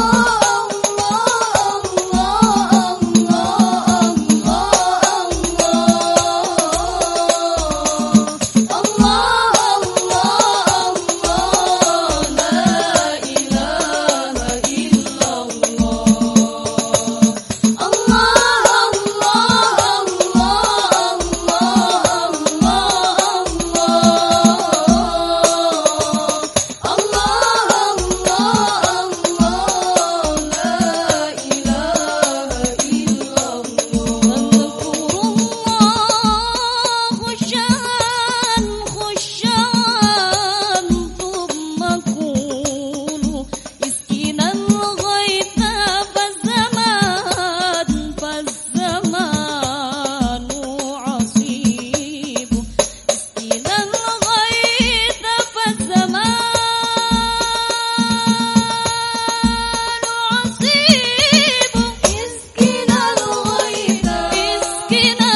Oh. walking